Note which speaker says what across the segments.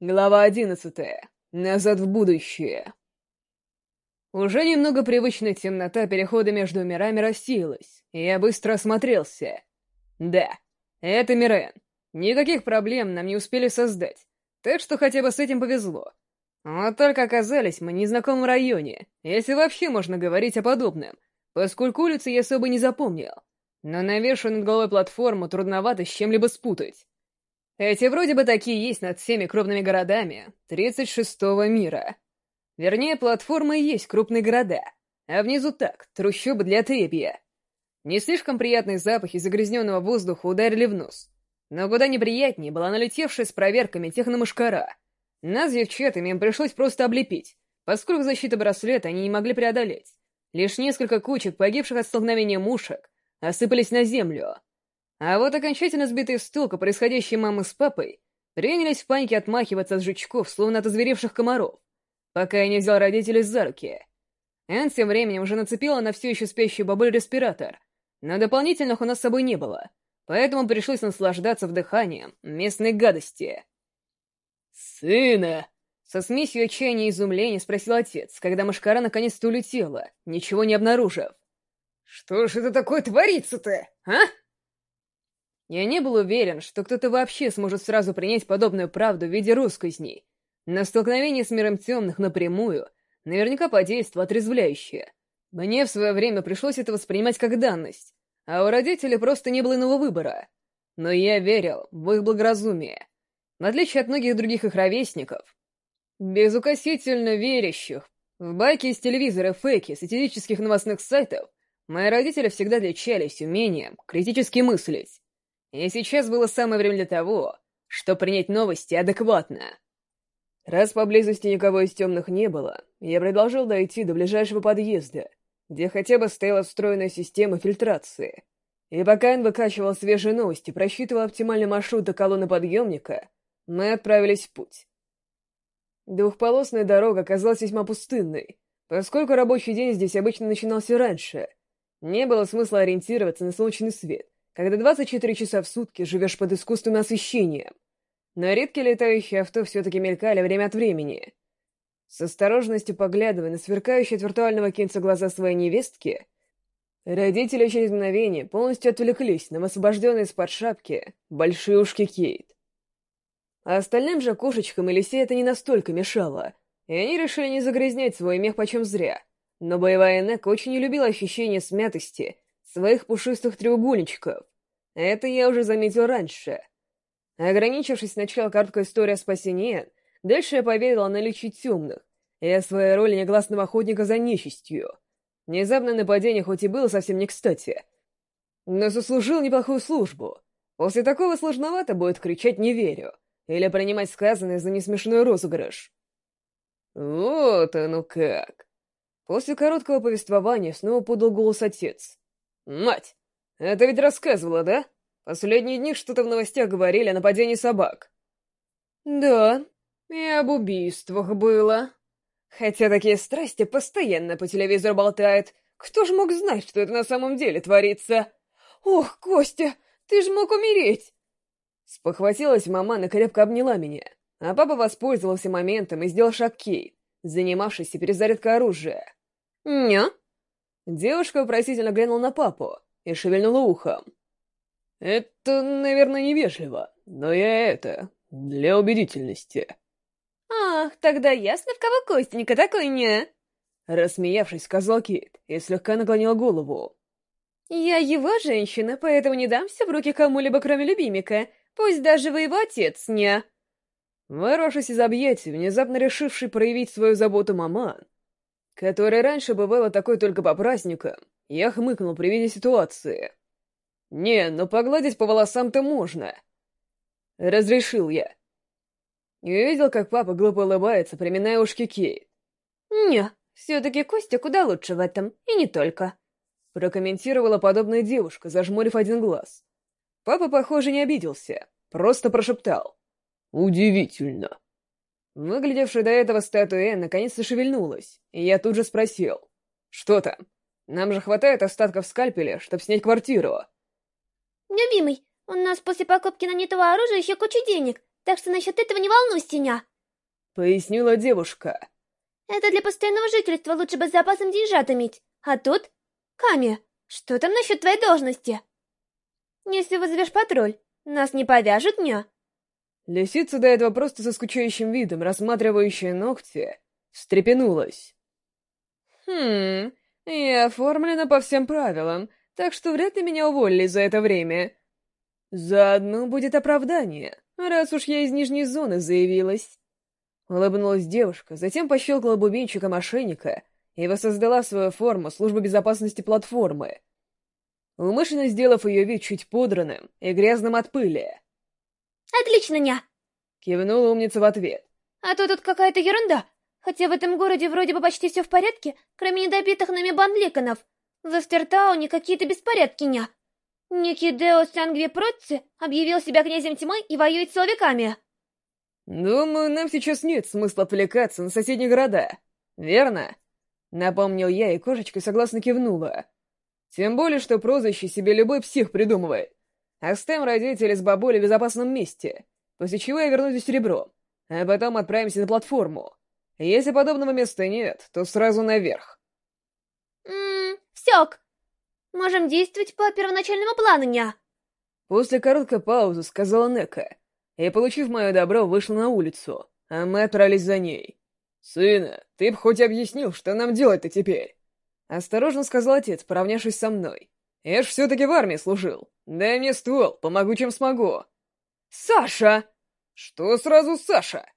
Speaker 1: Глава одиннадцатая. Назад в будущее. Уже немного привычная темнота перехода между мирами рассеялась, и я быстро осмотрелся. Да, это Мирен. Никаких проблем нам не успели создать, так что хотя бы с этим повезло. Вот только оказались мы в незнакомом районе, если вообще можно говорить о подобном, поскольку улицы я особо не запомнил. Но навешенную над головой платформу трудновато с чем-либо спутать. Эти вроде бы такие есть над всеми крупными городами 36-го мира. Вернее, платформы есть крупные города, а внизу так, трущобы для трепья. Не слишком приятные запахи загрязненного воздуха ударили в нос. Но куда неприятнее была налетевшая с проверками техномашкара. Нас, девчатами, им пришлось просто облепить, поскольку защита браслета они не могли преодолеть. Лишь несколько кучек погибших от столкновения мушек осыпались на землю. А вот окончательно сбитые с толка происходящие мамы с папой принялись в панике отмахиваться от жучков, словно от озверевших комаров, пока я не взял родителей за руки. Энн тем временем уже нацепила на все еще спящую бабуль респиратор, но дополнительных у нас с собой не было, поэтому пришлось наслаждаться вдыханием местной гадости.
Speaker 2: «Сына!»
Speaker 1: Со смесью отчаяния и изумления спросил отец, когда мышкара наконец-то улетела, ничего не обнаружив.
Speaker 2: «Что ж это такое творится-то, а?»
Speaker 1: Я не был уверен, что кто-то вообще сможет сразу принять подобную правду в виде русскозней. Но столкновение с миром темных напрямую наверняка подействовало отрезвляюще. Мне в свое время пришлось это воспринимать как данность, а у родителей просто не было иного выбора. Но я верил в их благоразумие. В отличие от многих других их ровесников, безукосительно верящих в байки из телевизора, фейки, сатирических новостных сайтов, мои родители всегда отличались умением критически мыслить. И сейчас было самое время для того, чтобы принять новости адекватно. Раз поблизости никого из темных не было, я продолжил дойти до ближайшего подъезда, где хотя бы стояла встроенная система фильтрации. И пока он выкачивал свежие новости, просчитывал оптимальный маршрут до колонны подъемника, мы отправились в путь. Двухполосная дорога оказалась весьма пустынной, поскольку рабочий день здесь обычно начинался раньше. Не было смысла ориентироваться на солнечный свет, когда 24 часа в сутки живешь под искусственным освещением. Но редкие летающие авто все-таки мелькали время от времени. С осторожностью поглядывая на сверкающие от виртуального кинца глаза своей невестки, родители через мгновение полностью отвлеклись на освобожденные из-под шапки большие ушки Кейт. А остальным же кошечкам и лисе это не настолько мешало, и они решили не загрязнять свой мех почем зря. Но боевая Нек очень не любила ощущение смятости своих пушистых треугольничков. Это я уже заметил раньше. Ограничившись сначала короткой историей о спасении, дальше я поведал о наличии темных и о своей роли негласного охотника за нечистью. Внезапное нападение хоть и было совсем не кстати, но заслужил неплохую службу. После такого сложновато будет кричать «не верю» или принимать сказанное за несмешной розыгрыш. Вот оно как. После короткого повествования снова подал голос отец. «Мать, это ведь рассказывала, да? Последние дни что-то в новостях говорили о нападении собак». «Да, и об убийствах было. Хотя такие страсти постоянно по телевизору болтают. Кто ж мог знать, что это на самом деле творится? Ох, Костя, ты ж мог умереть!» Спохватилась мама и крепко обняла меня, а папа воспользовался моментом и сделал шаг Кейт, занимавшийся перезарядкой оружия. «Ня?» Девушка вопросительно глянула на папу и шевельнула ухом. «Это, наверное, невежливо, но я это, для убедительности».
Speaker 3: «Ах, тогда ясно, в кого Костенька такой, не?»
Speaker 1: Рассмеявшись, сказал Кит и слегка наклонила голову.
Speaker 3: «Я его женщина, поэтому не дамся в руки кому-либо, кроме любимика, пусть даже вы его отец, не...»
Speaker 1: Вырвавшись из объятий, внезапно решивший проявить свою заботу маман, которая раньше бывала такой только по праздникам, я хмыкнул при виде ситуации. «Не, но погладить по волосам-то можно!» Разрешил я. И увидел, как папа глупо улыбается, приминая ушки Кейт.
Speaker 3: «Не, все-таки Костя куда лучше в этом, и не только»,
Speaker 1: прокомментировала подобная девушка, зажмурив один глаз. Папа, похоже, не обиделся, просто прошептал. «Удивительно!» Выглядевшая до этого статуя наконец-то шевельнулась, и я тут же спросил. «Что там? Нам же хватает остатков скальпеля, чтобы снять квартиру».
Speaker 3: «Любимый, у нас после покупки нанятого оружия еще куча денег.
Speaker 4: так что насчет этого не волнуйся, ня.
Speaker 1: Пояснила девушка.
Speaker 4: Это для постоянного жительства лучше бы с запасом деньжат иметь. А тут... Ками, что там насчет твоей должности? Если вызовешь патруль, нас не повяжут, ня?
Speaker 1: Лисица до этого просто со скучающим видом, рассматривающая ногти, встрепенулась. «Хм, я оформлена по всем правилам, так что вряд ли меня уволили за это время. Заодно будет оправдание, раз уж я из нижней зоны заявилась». Улыбнулась девушка, затем пощелкала бубенчика мошенника и воссоздала свою форму службы безопасности платформы, умышленно сделав ее вид чуть пудранным и грязным от пыли.
Speaker 4: «Отлично, ня!»
Speaker 1: — кивнула умница в ответ.
Speaker 4: «А то тут какая-то ерунда. Хотя в этом городе вроде бы почти все в порядке, кроме недобитых нами бандликонов. В Эстертауне какие-то беспорядки, ня. Некий Део Сангви объявил себя князем тьмы и воюет с человеками».
Speaker 1: «Думаю, нам сейчас нет смысла отвлекаться на соседние города, верно?» Напомнил я, и кошечка согласно кивнула. «Тем более, что прозвище себе любой псих придумывает. Оставим родителей с бабулей в безопасном месте, после чего я вернусь в серебро, а потом отправимся на платформу. Если подобного места нет, то сразу наверх».
Speaker 4: «Ммм, всек. Можем действовать по первоначальному плану, ня».
Speaker 1: После короткой паузы сказала Нека, и, получив мое добро, вышла на улицу, а мы отправились за ней. «Сына, ты б хоть объяснил, что нам делать-то теперь?» Осторожно сказал отец, поравнявшись со мной. «Я ж все-таки в армии служил. Дай мне ствол, помогу, чем смогу». «Саша!» «Что сразу Саша?»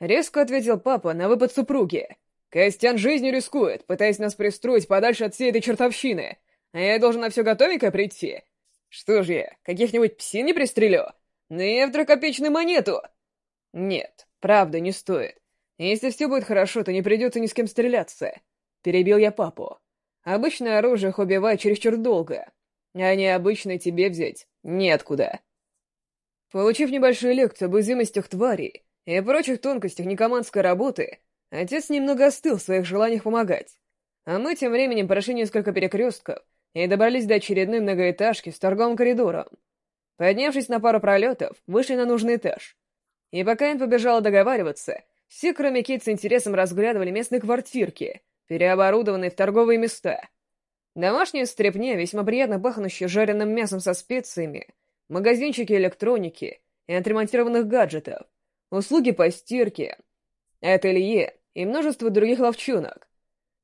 Speaker 1: Резко ответил папа на выпад супруги. «Костян жизнью рискует, пытаясь нас пристроить подальше от всей этой чертовщины. А я должен на все готовенькое прийти. Что ж я, каких-нибудь псин не пристрелю?» «На евтрокопечную монету!» «Нет, правда, не стоит. Если все будет хорошо, то не придется ни с кем стреляться». Перебил я папу. «Обычное оружие их убивает чересчур долго, а необычное тебе взять неоткуда». Получив небольшую лекцию об уязвимостях тварей и прочих тонкостях некомандской работы, отец немного остыл в своих желаниях помогать. А мы тем временем прошли несколько перекрестков и добрались до очередной многоэтажки с торговым коридором. Поднявшись на пару пролетов, вышли на нужный этаж. И пока Энн побежала договариваться, все, кроме Кит, с интересом разглядывали местные квартирки, переоборудованные в торговые места. Домашняя стряпня, весьма приятно пахнущая жареным мясом со специями, магазинчики электроники и отремонтированных гаджетов, услуги по стирке, ателье и множество других ловчонок.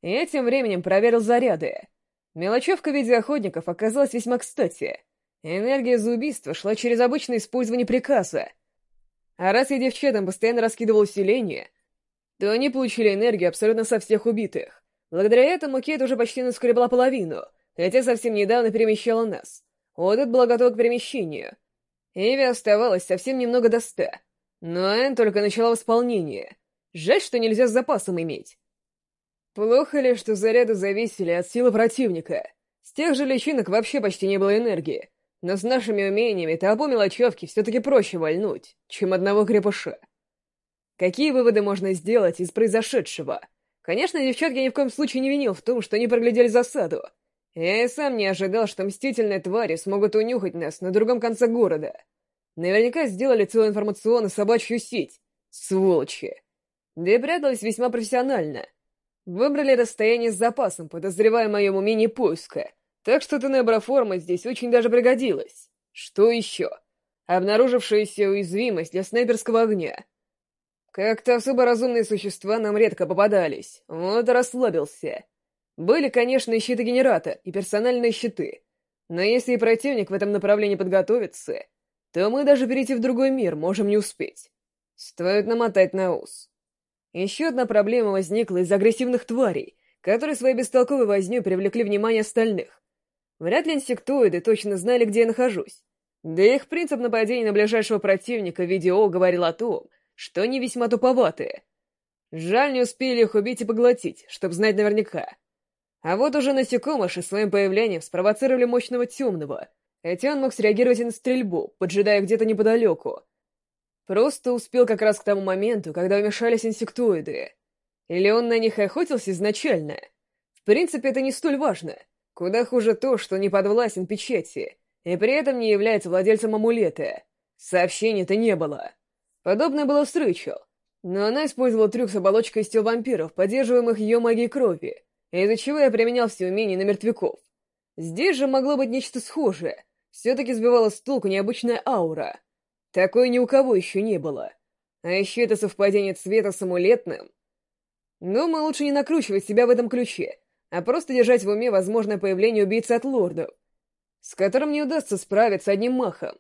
Speaker 1: Я тем временем проверил заряды. Мелочевка в виде охотников оказалась весьма кстати — Энергия за убийство шла через обычное использование приказа. А раз я девчатам постоянно раскидывал усиление, то они получили энергию абсолютно со всех убитых. Благодаря этому Кейт уже почти наскребла половину, хотя совсем недавно перемещала нас. Одет была готова к перемещению. Эви оставалось совсем немного до ста. Но Энн только начала восполнение. Жаль, что нельзя с запасом иметь. Плохо ли, что заряды зависели от силы противника? С тех же личинок вообще почти не было энергии. Но с нашими умениями толпу мелочевки все-таки проще вольнуть, чем одного крепыша. Какие выводы можно сделать из произошедшего? Конечно, девчат я ни в коем случае не винил в том, что они проглядели засаду. Я и сам не ожидал, что мстительные твари смогут унюхать нас на другом конце города. Наверняка сделали целую информационную собачью сеть. Сволочи. Да и пряталась весьма профессионально. Выбрали расстояние с запасом, подозревая в моем умении поиска — так что тенеброформа здесь очень даже пригодилась. Что еще? Обнаружившаяся уязвимость для снайперского огня. Как-то особо разумные существа нам редко попадались, вот расслабился. Были, конечно, и щиты-генерата, и персональные щиты. Но если и противник в этом направлении подготовится, то мы даже перейти в другой мир можем не успеть. Стоит намотать на ус. Еще одна проблема возникла из агрессивных тварей, которые своей бестолковой вознёй привлекли внимание остальных. Вряд ли инсектоиды точно знали, где я нахожусь. Да их принцип нападения на ближайшего противника в виде О говорил о том, что они весьма туповатые. Жаль, не успели их убить и поглотить, чтобы знать наверняка. А вот уже насекомыши своим появлением спровоцировали мощного темного, хотя он мог среагировать и на стрельбу, поджидая где-то неподалеку. Просто успел как раз к тому моменту, когда вмешались инсектоиды. Или он на них охотился изначально? В принципе, это не столь важно — Куда хуже то, что не подвластен печати, и при этом не является владельцем амулета. Сообщений-то не было. Подобное было с Рэйчел, но она использовала трюк с оболочкой из тел вампиров, поддерживаемых ее магией крови, из-за чего я применял все умения на мертвяков. Здесь же могло быть нечто схожее. Все-таки сбивала с толку необычная аура. Такой ни у кого еще не было. А еще это совпадение цвета с амулетным. Думаю, лучше не накручивать себя в этом ключе, а просто держать в уме возможное появление убийцы от лордов, с которым не удастся справиться одним махом.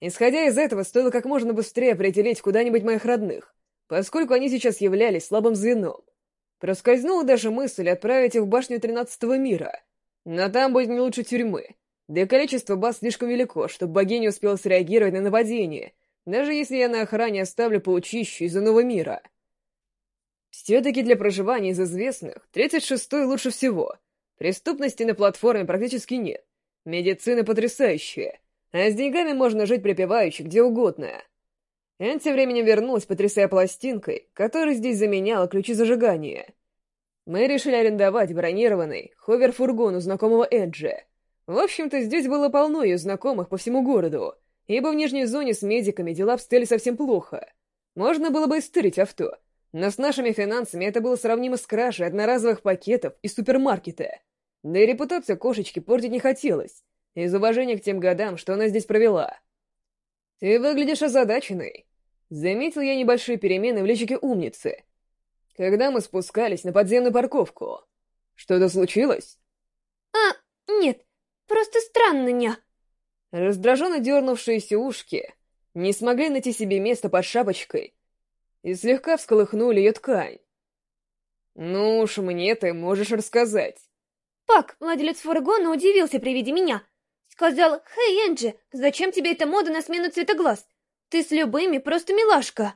Speaker 1: Исходя из этого, стоило как можно быстрее определить куда-нибудь моих родных, поскольку они сейчас являлись слабым звеном. Проскользнула даже мысль отправить их в башню Тринадцатого мира, но там будет не лучше тюрьмы, да и количество баз слишком велико, чтобы богиня успела среагировать на нападение, даже если я на охране оставлю паучищу из иного мира. Все-таки для проживания из известных 36-й лучше всего. Преступности на платформе практически нет. Медицина потрясающая. А с деньгами можно жить припеваючи где угодно. Энн тем временем вернулась, потрясая пластинкой, которая здесь заменяла ключи зажигания. Мы решили арендовать бронированный ховер-фургон у знакомого Эджи. В общем-то, здесь было полно ее знакомых по всему городу, ибо в нижней зоне с медиками дела обстояли совсем плохо. Можно было бы истырить авто, но с нашими финансами это было сравнимо с кражей одноразовых пакетов из супермаркета. Да и репутацию кошечки портить не хотелось, из уважения к тем годам, что она здесь провела. «Ты выглядишь озадаченной», — заметил я небольшие перемены в личике умницы, когда мы спускались на подземную парковку. «Что-то случилось?»
Speaker 4: «А, нет, просто странно, ня».
Speaker 1: Раздраженно дернувшиеся ушки не смогли найти себе место под шапочкой, и слегка всколыхнули ее ткань. «Ну уж мне ты можешь рассказать».
Speaker 4: Пак, владелец фургона, удивился при виде меня. Сказал, «Хей, Энджи, зачем тебе эта мода на смену цвета глаз? Ты с любыми просто милашка».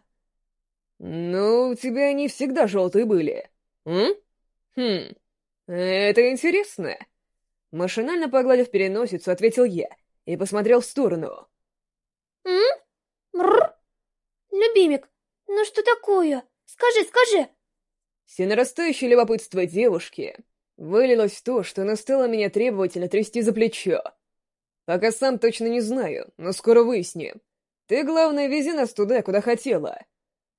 Speaker 1: «Ну, у тебя они всегда желтые были. М? Хм, это интересно». Машинально погладив переносицу, ответил я и посмотрел в сторону.
Speaker 4: «М? Мррр? Любимик, «Ну что такое? Скажи, скажи!»
Speaker 1: Всенарастающее любопытство девушки вылилось в то, что она стала меня требовательно трясти за плечо. Пока сам точно не знаю, но скоро выясним. Ты, главное, вези нас туда, куда хотела.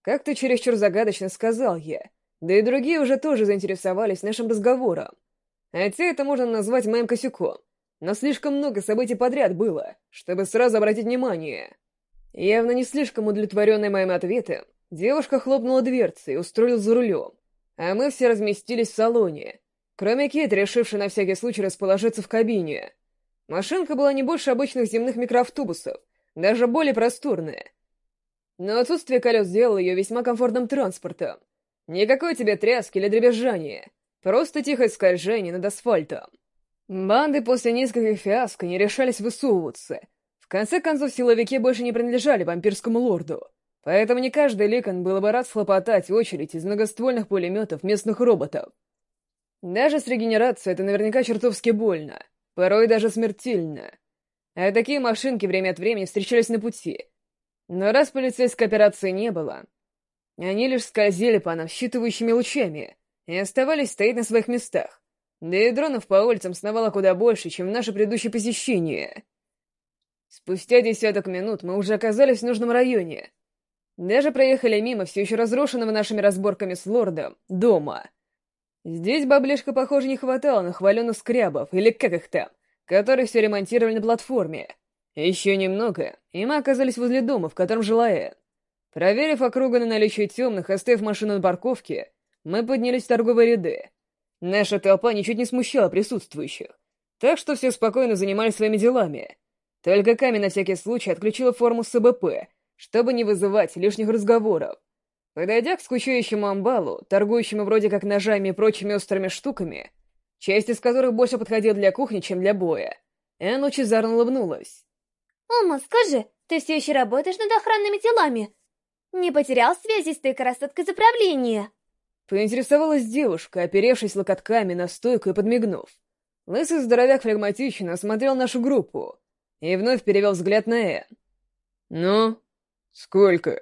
Speaker 1: Как-то чересчур загадочно сказал я, да и другие уже тоже заинтересовались нашим разговором. Хотя это можно назвать моим косяком, но слишком много событий подряд было, чтобы сразу обратить внимание. Явно не слишком удовлетворенный моим ответом, Девушка хлопнула дверцей и устроилась за рулем, а мы все разместились в салоне, кроме Кит, решившей на всякий случай расположиться в кабине. Машинка была не больше обычных земных микроавтобусов, даже более просторная. Но отсутствие колес сделало ее весьма комфортным транспортом. Никакой тебе тряски или дребезжания, просто тихое скольжение над асфальтом. Банды после нескольких фиаско не решались высовываться. В конце концов, силовики больше не принадлежали вампирскому лорду. Поэтому не каждый Ликон был бы рад схлопотать очередь из многоствольных пулеметов местных роботов. Даже с регенерацией это наверняка чертовски больно, порой даже смертельно. А такие машинки время от времени встречались на пути. Но раз полицейской операции не было, они лишь скользили по нам считывающими лучами и оставались стоять на своих местах. Да и дронов по улицам сновало куда больше, чем в наше предыдущее посещение. Спустя десяток минут мы уже оказались в нужном районе — даже проехали мимо все еще разрушенного нашими разборками с лордом дома. Здесь баблишка, похоже, не хватало на хваленых скрябов, или как их там, которые все ремонтировали на платформе. Еще немного, и мы оказались возле дома, в котором жила Энн. Проверив округу на наличие темных, оставив машину на парковке, мы поднялись в торговые ряды. Наша толпа ничуть не смущала присутствующих, так что все спокойно занимались своими делами. Только Ками на всякий случай отключила форму СБП чтобы не вызывать лишних разговоров. Подойдя к скучающему амбалу, торгующему вроде как ножами и прочими острыми штуками, часть из которых больше подходила для кухни, чем для боя, Энн лучезарно улыбнулась.
Speaker 4: «Ома, скажи, ты все еще работаешь над охранными делами? Не потерял связи с той красоткой заправления?»
Speaker 1: Поинтересовалась девушка, оперевшись локотками на стойку и подмигнув. Лысый здоровяк флегматично осмотрел нашу группу и вновь перевел взгляд на Энн. «Ну, «Сколько?»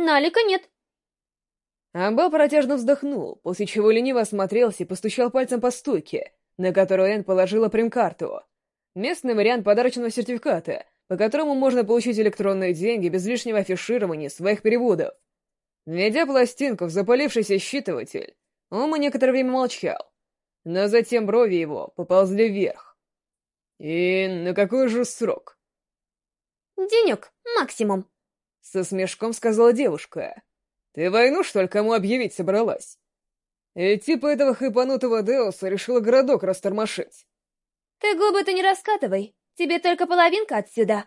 Speaker 4: «Налика нет».
Speaker 1: Амбал протяжно вздохнул, после чего лениво осмотрелся и постучал пальцем по стойке, на которую Энн положила прем-карту. Местный вариант подарочного сертификата, по которому можно получить электронные деньги без лишнего афиширования своих переводов. Введя пластинку в запалившийся считыватель, Ома некоторое время молчал, но затем брови его поползли вверх. «И на какой же срок?»
Speaker 4: «Денек, максимум», —
Speaker 1: со смешком сказала девушка. «Ты войну, что ли, кому объявить собралась?» И типа этого хайпанутого Деуса решила городок растормошить.
Speaker 4: «Ты губы-то не раскатывай, тебе только половинка отсюда».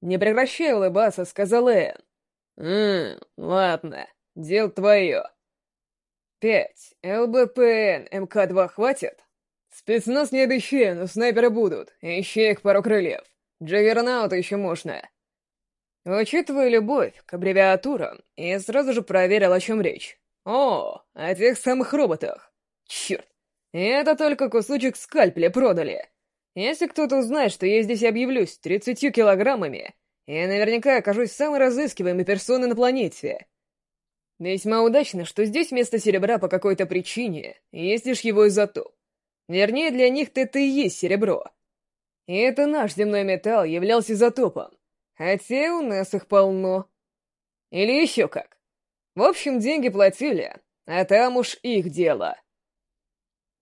Speaker 1: Не прекращай улыбаться, сказал Энн. «Ммм, ладно, дело твое. Пять. ЛБПН МК-2 хватит? Спецназ не обещаю, но снайперы будут. Ищи их пару крыльев. Джаггернаута еще можно. Учитывая любовь к аббревиатурам, я сразу же проверил, о чем речь. О, о тех самых роботах. Черт, это только кусочек скальпеля продали. Если кто-то узнает, что я здесь объявлюсь 30 килограммами, я наверняка окажусь самой разыскиваемой персоной на планете. Весьма удачно, что здесь вместо серебра по какой-то причине есть лишь его изотоп. Вернее, для них это и есть серебро. И это наш земной металл являлся изотопом. Хотя у нас их полно. Или еще как. В общем, деньги платили, а там уж их дело.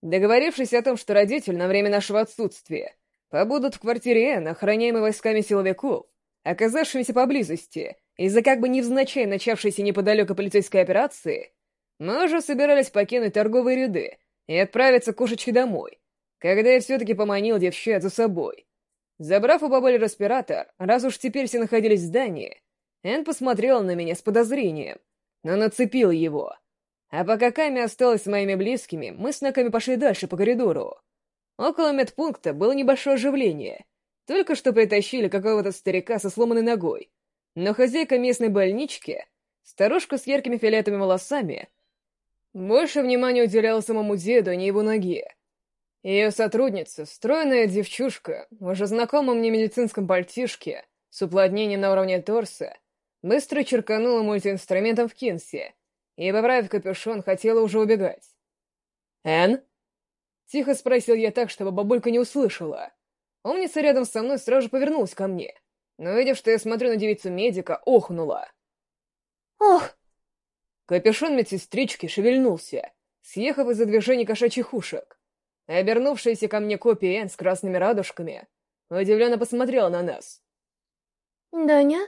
Speaker 1: Договорившись о том, что родитель на время нашего отсутствия побудут в квартире Энн, охраняемой войсками силовиков, оказавшимися поблизости, из-за как бы невзначай начавшейся неподалеку полицейской операции, мы уже собирались покинуть торговые ряды и отправиться кошечки домой, когда я все-таки поманил девчат за собой. Забрав у бабули респиратор, раз уж теперь все находились в здании, Энн посмотрела на меня с подозрением, но нацепил его. А пока Ками осталась с моими близкими, мы с Наками пошли дальше по коридору. Около медпункта было небольшое оживление. Только что притащили какого-то старика со сломанной ногой, но хозяйка местной больнички, старушка с яркими фиолетовыми волосами, больше внимания уделяла самому деду, а не его ноге. Ее сотрудница, стройная девчушка, уже знакома мне медицинском пальтишке, с уплотнением на уровне торса, быстро черканула мультиинструментом в кинсе и, поправив капюшон, хотела уже убегать. «Энн?» — тихо спросил я так, чтобы бабулька не услышала. Умница рядом со мной сразу же повернулась ко мне — но, увидев, что я смотрю на девицу-медика, охнула.
Speaker 4: «Ох!»
Speaker 1: Капюшон медсестрички шевельнулся, съехав из-за движения кошачьих ушек. Обернувшаяся ко мне копия Энн с красными радужками удивленно посмотрела на нас.
Speaker 4: «Даня?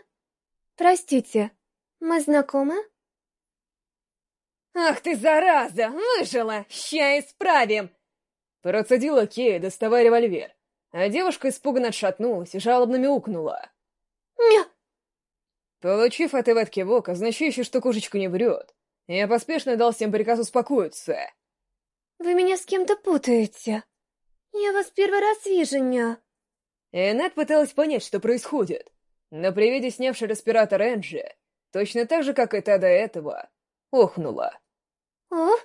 Speaker 4: Простите, мы знакомы?»
Speaker 3: «Ах ты, зараза! Выжила! Ща исправим!»
Speaker 1: Процедила Кея, доставая револьвер, а девушка испуганно отшатнулась и жалобно мяукнула.
Speaker 4: Мя!»
Speaker 1: Получив от Эвет кивок, означающий, что кошечка не врет, я поспешно дал всем приказ успокоиться.
Speaker 4: «Вы меня с кем-то путаете. Я вас первый раз вижу, ня».
Speaker 1: Эннет пыталась понять, что происходит, но при виде снявшей респиратор Энджи, точно так же, как и та до этого, охнула.
Speaker 4: «О?»